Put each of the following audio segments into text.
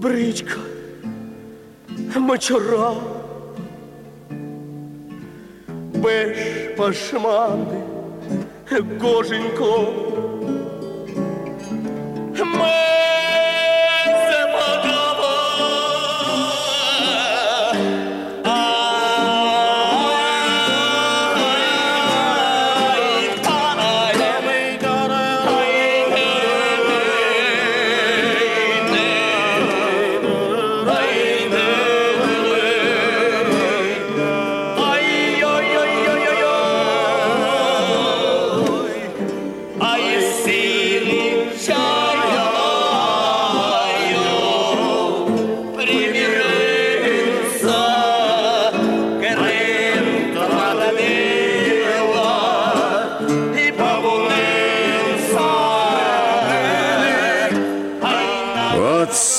бричка, мочура, беш пашманди, гоженько. Ми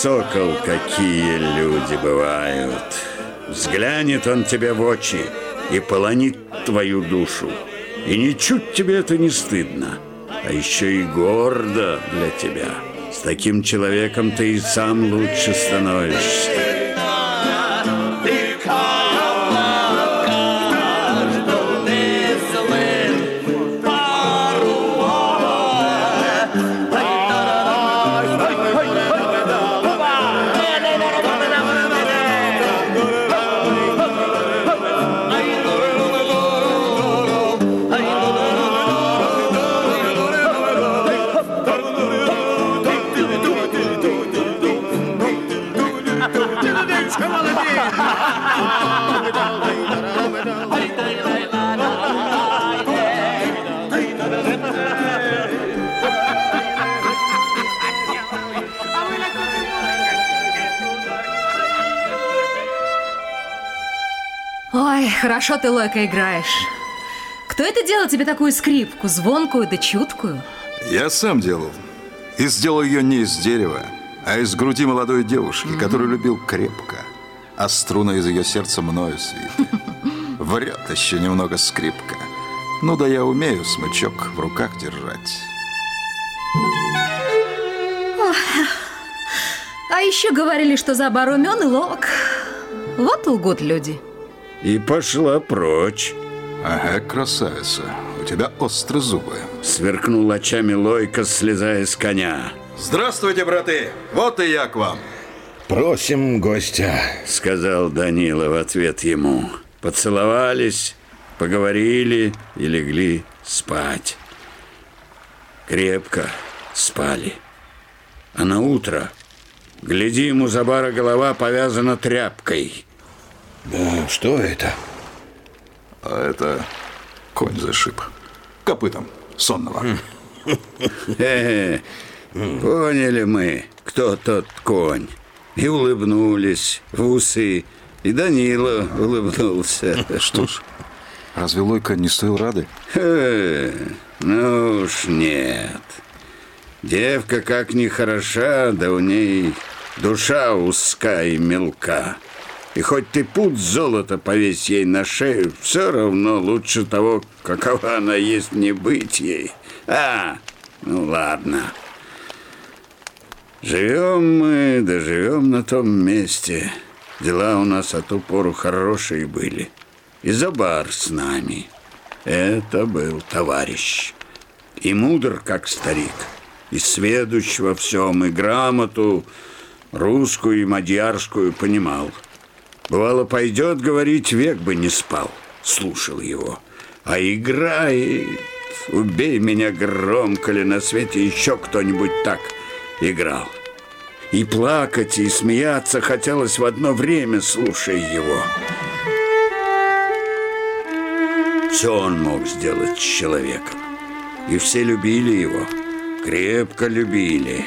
сокол, какие люди бывают. Взглянет он тебе в очи и полонит твою душу. И ничуть тебе это не стыдно, а еще и гордо для тебя. С таким человеком ты и сам лучше становишься. Хорошо ты, Лойка, играешь. Кто это делал тебе такую скрипку, звонкую да чуткую? Я сам делал. И сделал ее не из дерева, а из груди молодой девушки, которую любил крепко. А струны из ее сердца мною свиты. Врет еще немного скрипка. Ну да я умею смычок в руках держать. А еще говорили, что Забар умен и ловок. Вот лгут люди. И пошла прочь. Ага, красавица, у тебя острые зубы. Сверкнул очами Лойка, слезая с коня. Здравствуйте, браты! Вот и я к вам. Просим гостя. Сказал Данила в ответ ему. Поцеловались, поговорили и легли спать. Крепко спали. А на утро, глядим, у Забара голова повязана тряпкой. Да, что это? А это конь зашиб. Копытом сонного. Хе-хе. Поняли мы, кто тот конь. И улыбнулись в усы. И Данила улыбнулся. Что ж, разве Лойка не стоил рады? Ну уж нет. Девка как ни хороша, да у ней душа узка и мелка. И хоть ты путь золота повесь ей на шею, все равно лучше того, какова она есть, не быть ей. А, ну ладно. Живем мы, да живем на том месте. Дела у нас от ту пору хорошие были. И Забар с нами. Это был товарищ. И мудр, как старик. И сведущ во всем, и грамоту русскую и мадьярскую понимал. Бывало, пойдет говорить, век бы не спал. Слушал его. А играет. Убей меня громко ли на свете еще кто-нибудь так играл. И плакать, и смеяться хотелось в одно время, слушая его. Все он мог сделать с человеком. И все любили его, крепко любили.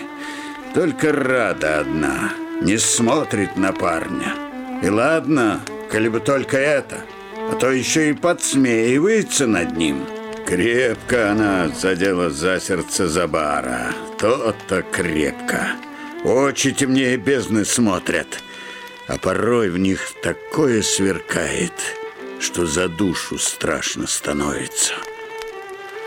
Только рада одна, не смотрит на парня. И ладно, коли бы только это, а то еще и подсмеивается над ним. Крепко она задела за сердце Забара, то-то крепко. Очи темнее бездны смотрят, а порой в них такое сверкает, что за душу страшно становится.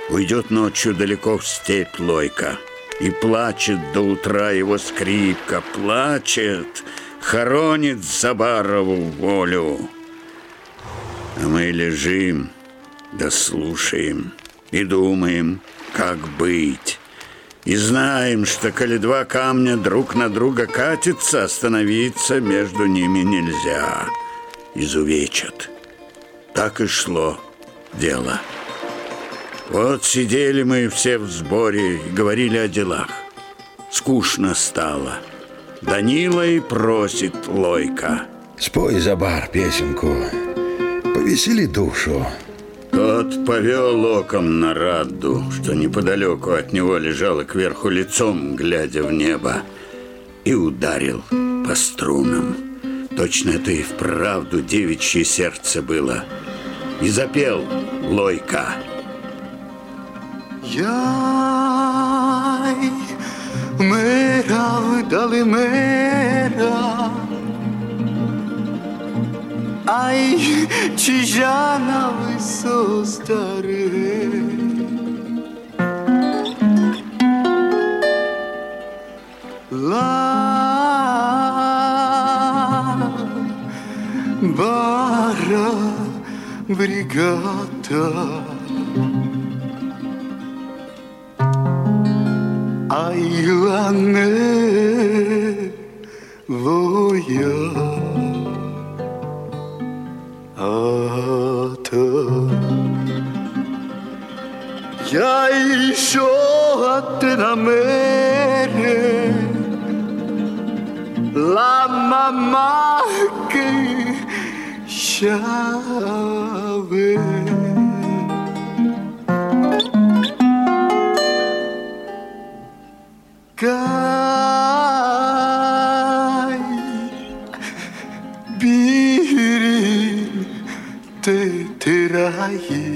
Уйдет ночью далеко в степь Лойка, И плачет до утра его скрипка, плачет, хоронит Забарову волю. А мы лежим, да и думаем, как быть. И знаем, что коли два камня друг на друга катятся, остановиться между ними нельзя. Изувечат. Так и шло дело. Вот сидели мы все в сборе и говорили о делах. Скучно стало. Данила и просит Лойка. Спой за бар песенку. Повесели душу. Тот повел оком на Радду, что неподалеку от него лежала кверху лицом, глядя в небо, и ударил по струнам. Точно это и вправду девичье сердце было. И запел Лойка. Яй, Mera vdali mera. Aj, či žana vyso stare La Bara Brigata Brigata. 사랑의 로야 아더 야이쇼 아테나메레 라마마케 샤베 Kalbin tetrayı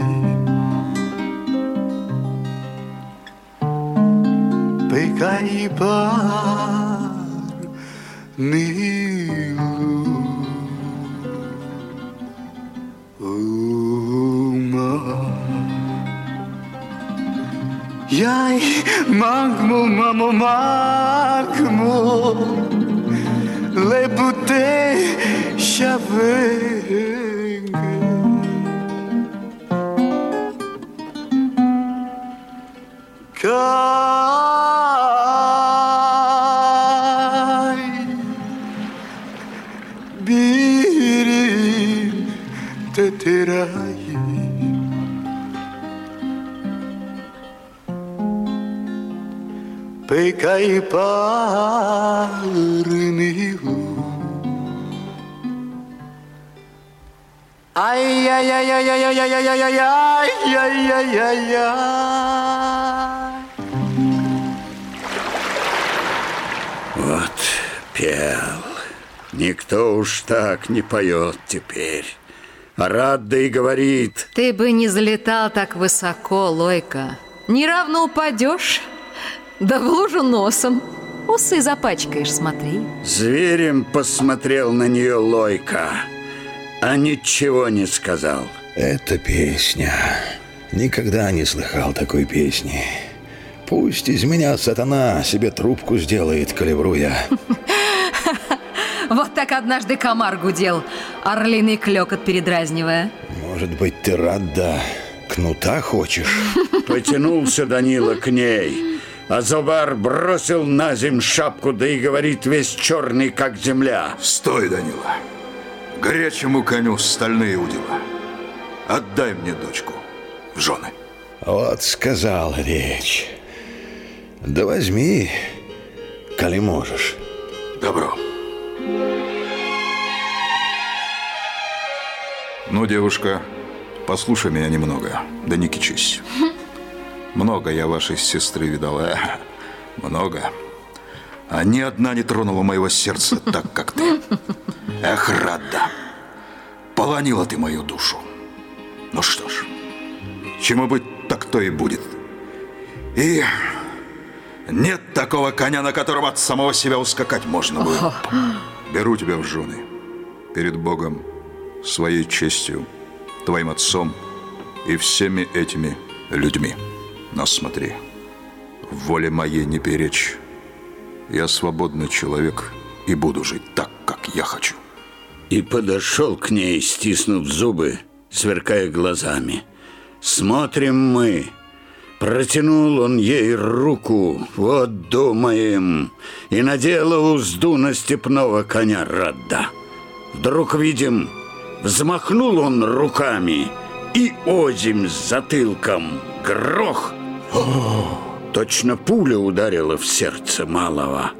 Pe kaybar ni Jij mag mo mamo mag mo le ay ay Вот пел. Никто уж так не поет теперь. А Радда и говорит, Ты бы не залетал так высоко, Лойка. Неравно упадешь. Да в лужу носом. Усы запачкаешь, смотри. зверем посмотрел на нее Лойка, а ничего не сказал. Это песня. Никогда не слыхал такой песни. Пусть из меня сатана себе трубку сделает, калибруя. Вот так однажды комар гудел, орлиный клёкот передразнивая. Может быть, ты рад, да кнута хочешь? Потянулся Данила к ней, а Зубар бросил на земь шапку, да и говорит весь черный, как земля. Стой, Данила. Горячему коню стальные удила. Отдай мне дочку в жены. Вот сказал речь. Да возьми, коли можешь. Добро. Ну, девушка, послушай меня немного, да не кичись. Много я вашей сестры видала, много. А ни одна не тронула моего сердца так, как ты. Эх, Рада, полонила ты мою душу. Ну что ж, чему быть, так то и будет. И нет такого коня, на котором от самого себя ускакать можно было. Беру тебя в жены. Перед Богом, своей честью, твоим отцом и всеми этими людьми. Но смотри, воле моей не перечь. Я свободный человек и буду жить так, как я хочу. И подошел к ней, стиснув зубы, сверкая глазами. Смотрим мы. Протянул он ей руку, вот думаем, и надела узду на степного коня Радда. Вдруг видим, взмахнул он руками, и озимь с затылком грох. Точно пуля ударила в сердце малого.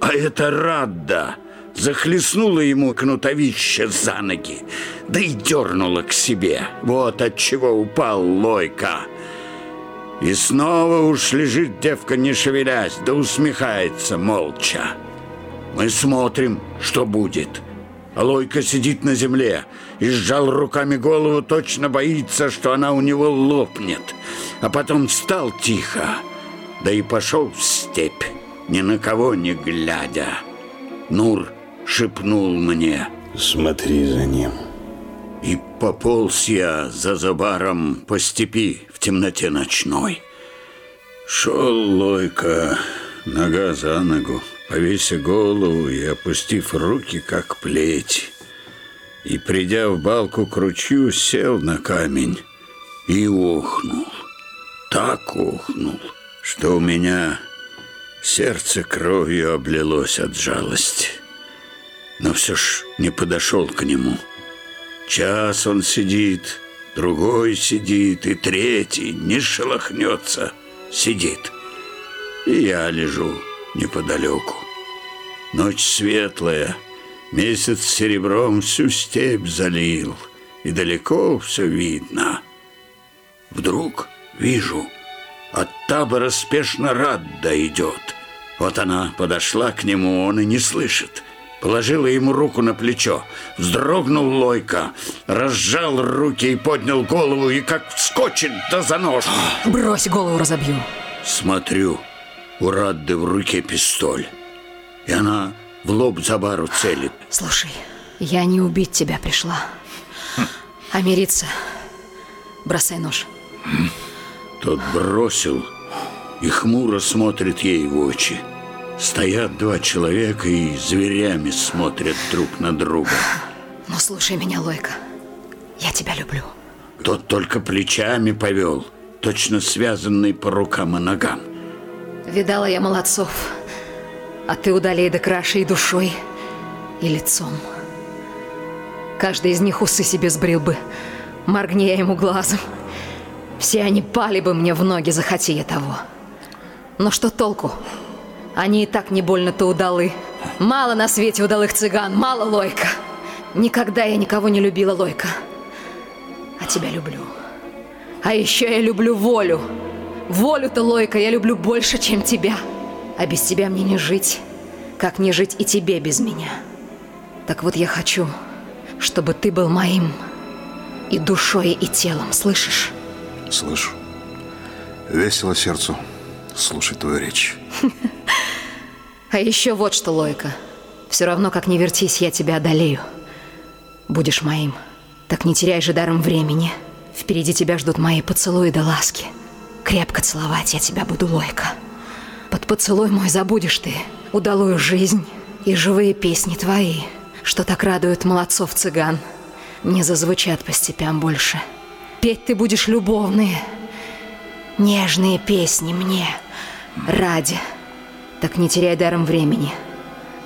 А это Радда захлестнула ему кнутовище за ноги, да и дернула к себе. Вот от чего упал Лойка. И снова уж лежит девка, не шевелясь, да усмехается молча. Мы смотрим, что будет. А Лойка сидит на земле и сжал руками голову, точно боится, что она у него лопнет. А потом встал тихо, да и пошел в степь, ни на кого не глядя. Нур шепнул мне. Смотри за ним. И пополз я за забаром по степи в темноте ночной. Шел Лойка, нога за ногу, повеся голову и опустив руки, как плеть. И, придя в балку к ручью, сел на камень и охнул. Так охнул, что у меня сердце кровью облилось от жалости. Но все ж не подошел к нему. Час он сидит, другой сидит, и третий не шелохнется, сидит. И я лежу неподалеку. Ночь светлая, месяц серебром всю степь залил, и далеко все видно. Вдруг вижу, от табора спешно Радда идет. Вот она подошла к нему, он и не слышит. Положила ему руку на плечо. Вздрогнул Лойка, разжал руки и поднял голову, и как вскочит да за нож. Брось, голову разобью. Смотрю, у Радды в руке пистоль. И она в лоб Забару целит. Слушай, я не убить тебя пришла, а мириться. Бросай нож. Тот бросил и хмуро смотрит ей в очи. Стоят два человека и зверями смотрят друг на друга. Но слушай меня, Лойка. Я тебя люблю. Тот только плечами повел, точно связанный по рукам и ногам. Видала я молодцов. А ты удалей да краше и душой, и лицом. Каждый из них усы себе сбрил бы. Моргни я ему глазом. Все они пали бы мне в ноги, захоти я того. Но что толку? Они и так не больно-то удалы. Мало на свете удалых цыган, мало Лойка. Никогда я никого не любила, Лойка. А тебя люблю. А еще я люблю волю. Волю-то, Лойка, я люблю больше, чем тебя. А без тебя мне не жить, как не жить и тебе без меня. Так вот я хочу, чтобы ты был моим и душой, и телом, слышишь? Слышу. Весело сердцу слушать твою речь. А еще вот что, Лойка. Все равно, как не вертись, я тебя одолею. Будешь моим. Так не теряй же даром времени. Впереди тебя ждут мои поцелуи да ласки. Крепко целовать я тебя буду, Лойка. Под поцелуй мой забудешь ты удалую жизнь и живые песни твои, что так радуют молодцов цыган. Не зазвучат по степям больше. Петь ты будешь любовные, нежные песни мне ради. Так не теряй даром времени.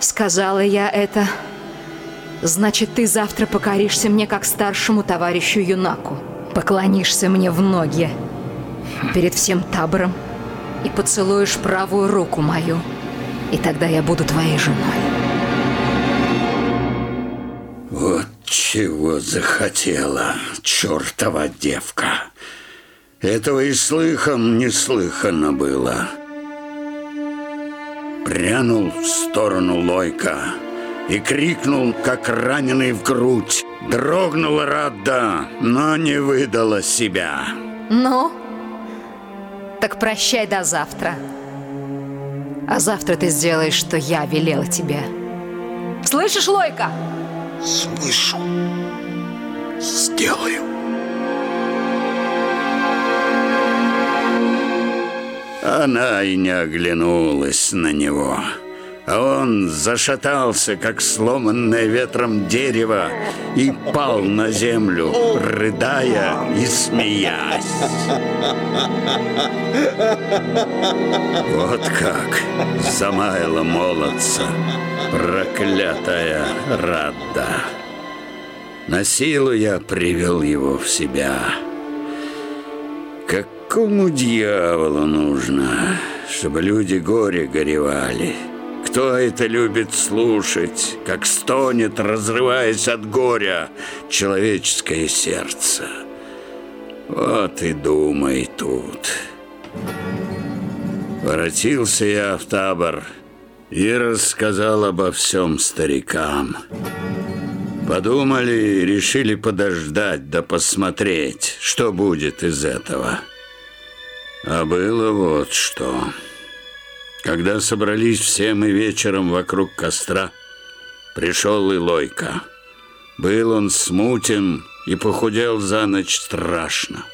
Сказала я это. Значит, ты завтра покоришься мне как старшему товарищу Юнаку. Поклонишься мне в ноги перед всем табором и поцелуешь правую руку мою. И тогда я буду твоей женой. Вот чего захотела чертова девка. Этого и слыхом не слыхано было. Прянул в сторону Лойка и крикнул, как раненый в грудь. Дрогнула Радда, но не выдала себя. Ну, так прощай до завтра. А завтра ты сделаешь, что я велела тебе. Слышишь, Лойка? Слышу. Сделаю. Она и не оглянулась на него. А он зашатался, как сломанное ветром дерево, и пал на землю, рыдая и смеясь. Вот как замаяла молодца проклятая Радда. На силу я привел его в себя. Какому дьяволу нужно, чтобы люди горе горевали? Кто это любит слушать, как стонет, разрываясь от горя, человеческое сердце? Вот и думай тут. Воротился я в табор и рассказал обо всем старикам. Подумали, решили подождать да посмотреть, что будет из этого. А было вот что... Когда собрались все мы вечером вокруг костра, пришел и Лойка. Был он смутен и похудел за ночь страшно.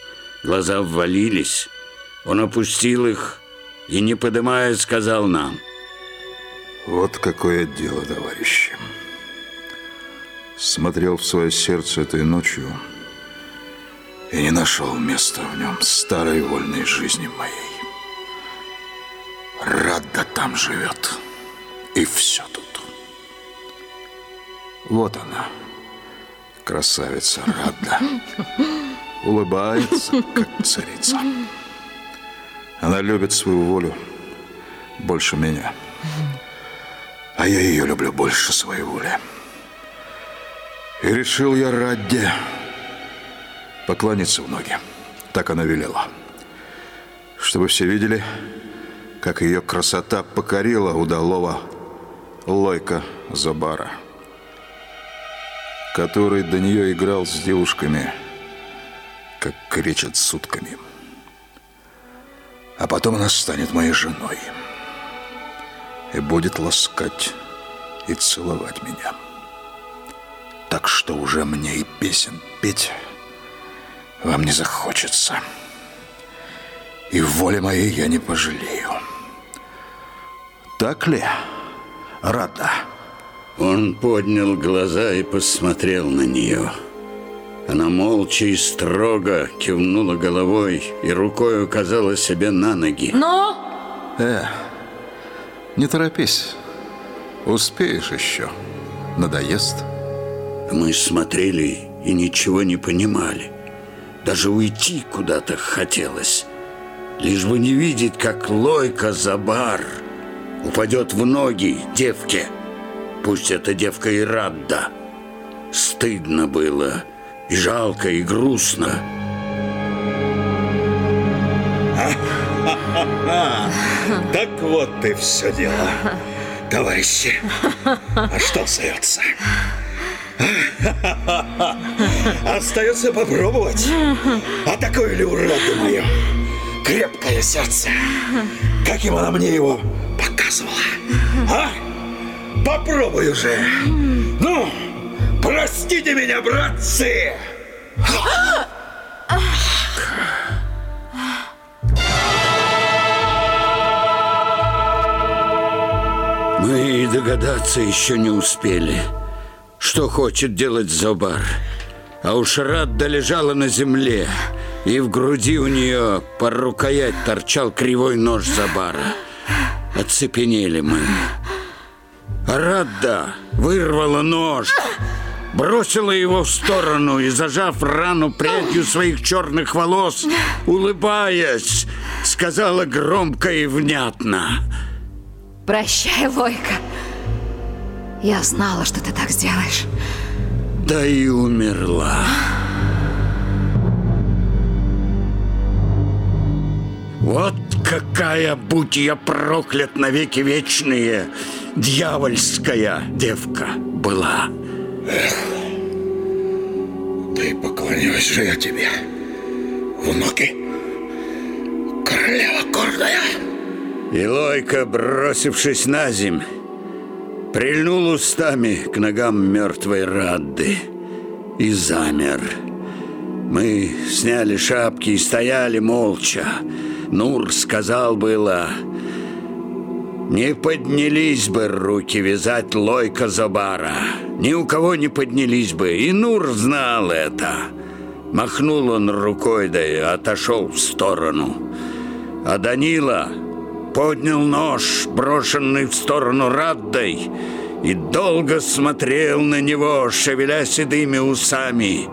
Глаза ввалились. Он опустил их и, не подымая, сказал нам. Вот какое дело, товарищи. Смотрел в свое сердце этой ночью и не нашел места в нем старой вольной жизни моей. Рада там живет. И все тут. Вот она, красавица Рада. Улыбается, как царица. Она любит свою волю больше меня. А я ее люблю больше своей воли. И решил я Радде поклониться в ноги. Так она велела. Чтобы все видели, как ее красота покорила удалого Лойка Забара, который до нее играл с девушками, как кричат сутками. А потом она станет моей женой и будет ласкать и целовать меня. Так что уже мне и песен петь вам не захочется. И в воле моей я не пожалею. Так ли, Рада? Он поднял глаза и посмотрел на нее. Она молча и строго кивнула головой и рукой указала себе на ноги. Но... Э, не торопись. Успеешь еще. Надоест. Мы смотрели и ничего не понимали. Даже уйти куда-то хотелось. Лишь бы не видеть, как Лойка Забар упадет в ноги девке. Пусть эта девка и Радда. Стыдно было, и жалко, и грустно. Так вот и все дело, товарищи. А что остается? Остается попробовать. А такое ли ура, думаю? Крепкое сердце. Каким она мне его показывала. А? Попробуй уже. Ну, простите меня, братцы. Мы и догадаться еще не успели, что хочет делать Зобар. А уж Радда лежала на земле, и в груди у нее по рукоять торчал кривой нож Забара. Оцепенели мы. Радда вырвала нож, бросила его в сторону и, зажав рану прядью своих черных волос, улыбаясь, сказала громко и внятно — Прощай, Лойка. Я знала, что ты так сделаешь. Да и умерла. Вот какая, будь я проклят навеки вечные, дьявольская девка была. Да и поклонюсь же я тебе в ноги, королева гордая. И Лойка, бросившись на земь, прильнул устами к ногам мертвой Радды и замер. Мы сняли шапки и стояли молча. Нур сказал было, не поднялись бы руки вязать лойка Забара. Ни у кого не поднялись бы, и Нур знал это. Махнул он рукой, да и отошел в сторону. А Данила поднял нож, брошенный в сторону Раддой, и долго смотрел на него, шевеля седыми усами.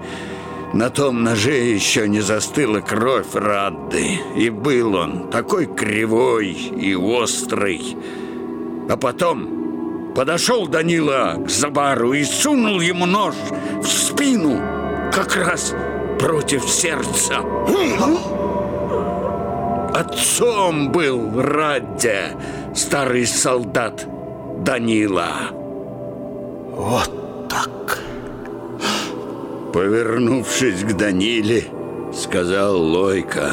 На том ноже еще не застыла кровь Радды, и был он такой кривой и острый. А потом подошел Данила к Забару и сунул ему нож в спину, как раз против сердца. Отцом был Радде, старый солдат Данила. Вот так. Повернувшись к Даниле, сказал Лойка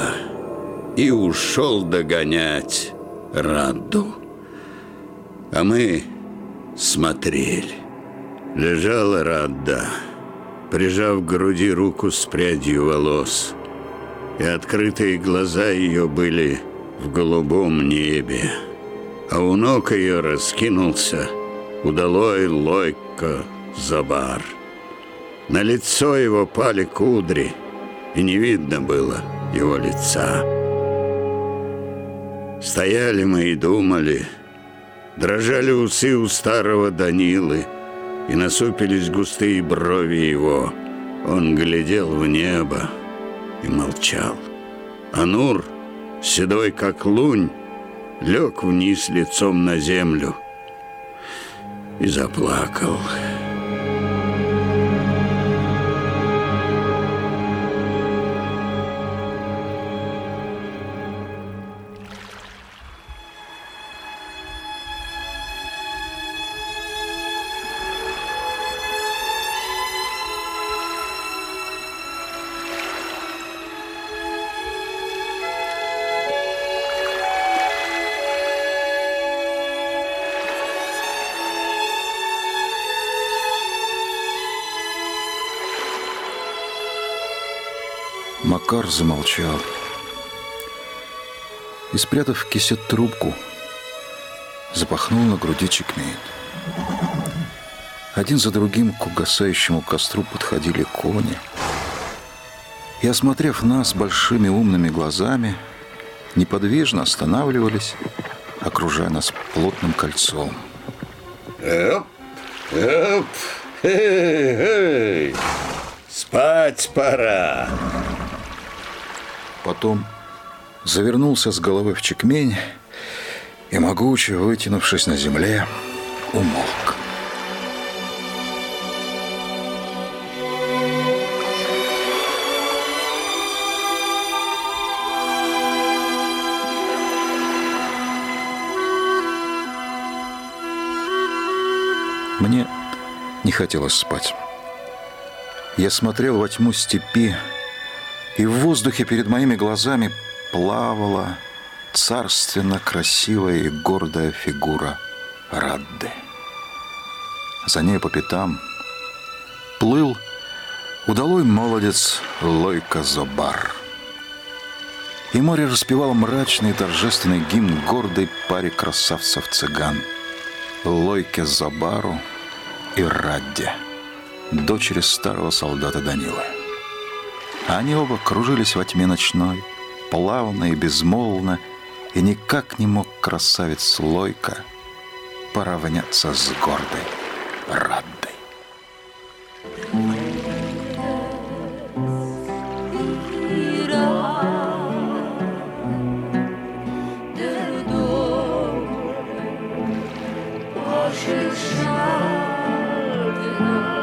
и ушел догонять Радду. А мы смотрели. Лежала Радда, прижав к груди руку с прядью волос, и открытые глаза ее были в голубом небе, а у ног ее раскинулся удалой Лойка Забар. На лицо его пали кудри, и не видно было его лица. Стояли мы и думали, дрожали усы у старого Данилы, и насупились густые брови его. Он глядел в небо и молчал. Анур, седой как лунь, лег вниз лицом на землю и заплакал. Замолчал. И, спрятав в кисет трубку, запахнул на груди чекмейт. Один за другим к угасающему костру подходили кони. И, осмотрев нас большими умными глазами, неподвижно останавливались, окружая нас плотным кольцом. Оп, оп, эй, эй, спать пора. Потом завернулся с головы в чекмень и, могуче вытянувшись на земле, умолк. Мне не хотелось спать. Я смотрел во тьму степи, и в воздухе перед моими глазами плавала царственно красивая и гордая фигура Радды. За ней по пятам плыл удалой молодец Лойка Зобар. И море распевало мрачный торжественный гимн гордой паре красавцев-цыган Лойке Забару и Радде, дочери старого солдата Данила. Они оба кружились во тьме ночной, плавно и безмолвно, и никак не мог красавец Лойка поравняться с гордой Раддой. Lord,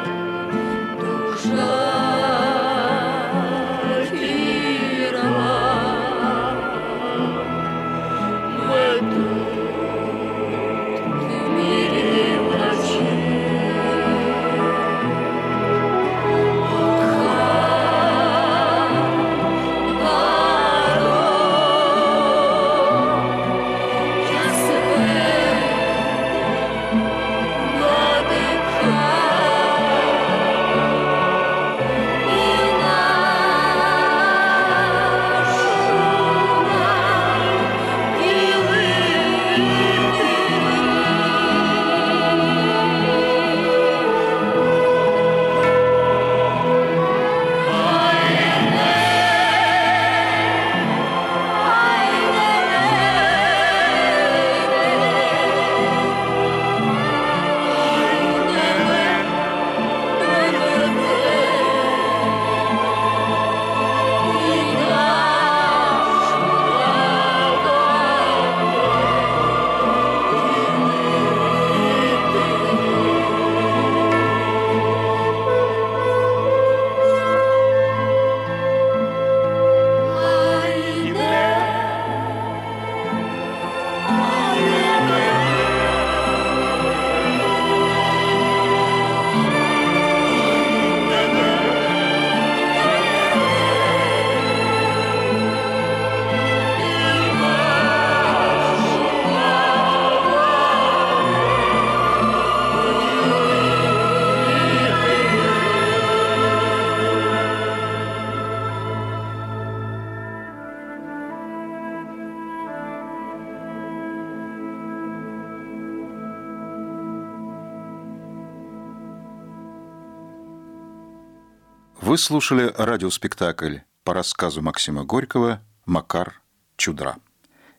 Вы слушали радиоспектакль по рассказу Максима Горького «Макар Чудра».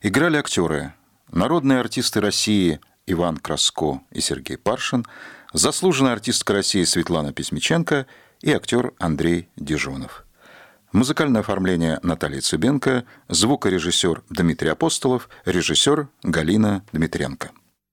Играли актеры, народные артисты России Иван Краско и Сергей Паршин, заслуженная артистка России Светлана Письмиченко и актер Андрей Дежонов. Музыкальное оформление Наталья Цыбенко, звукорежиссер Дмитрий Апостолов, режиссер Галина Дмитренко.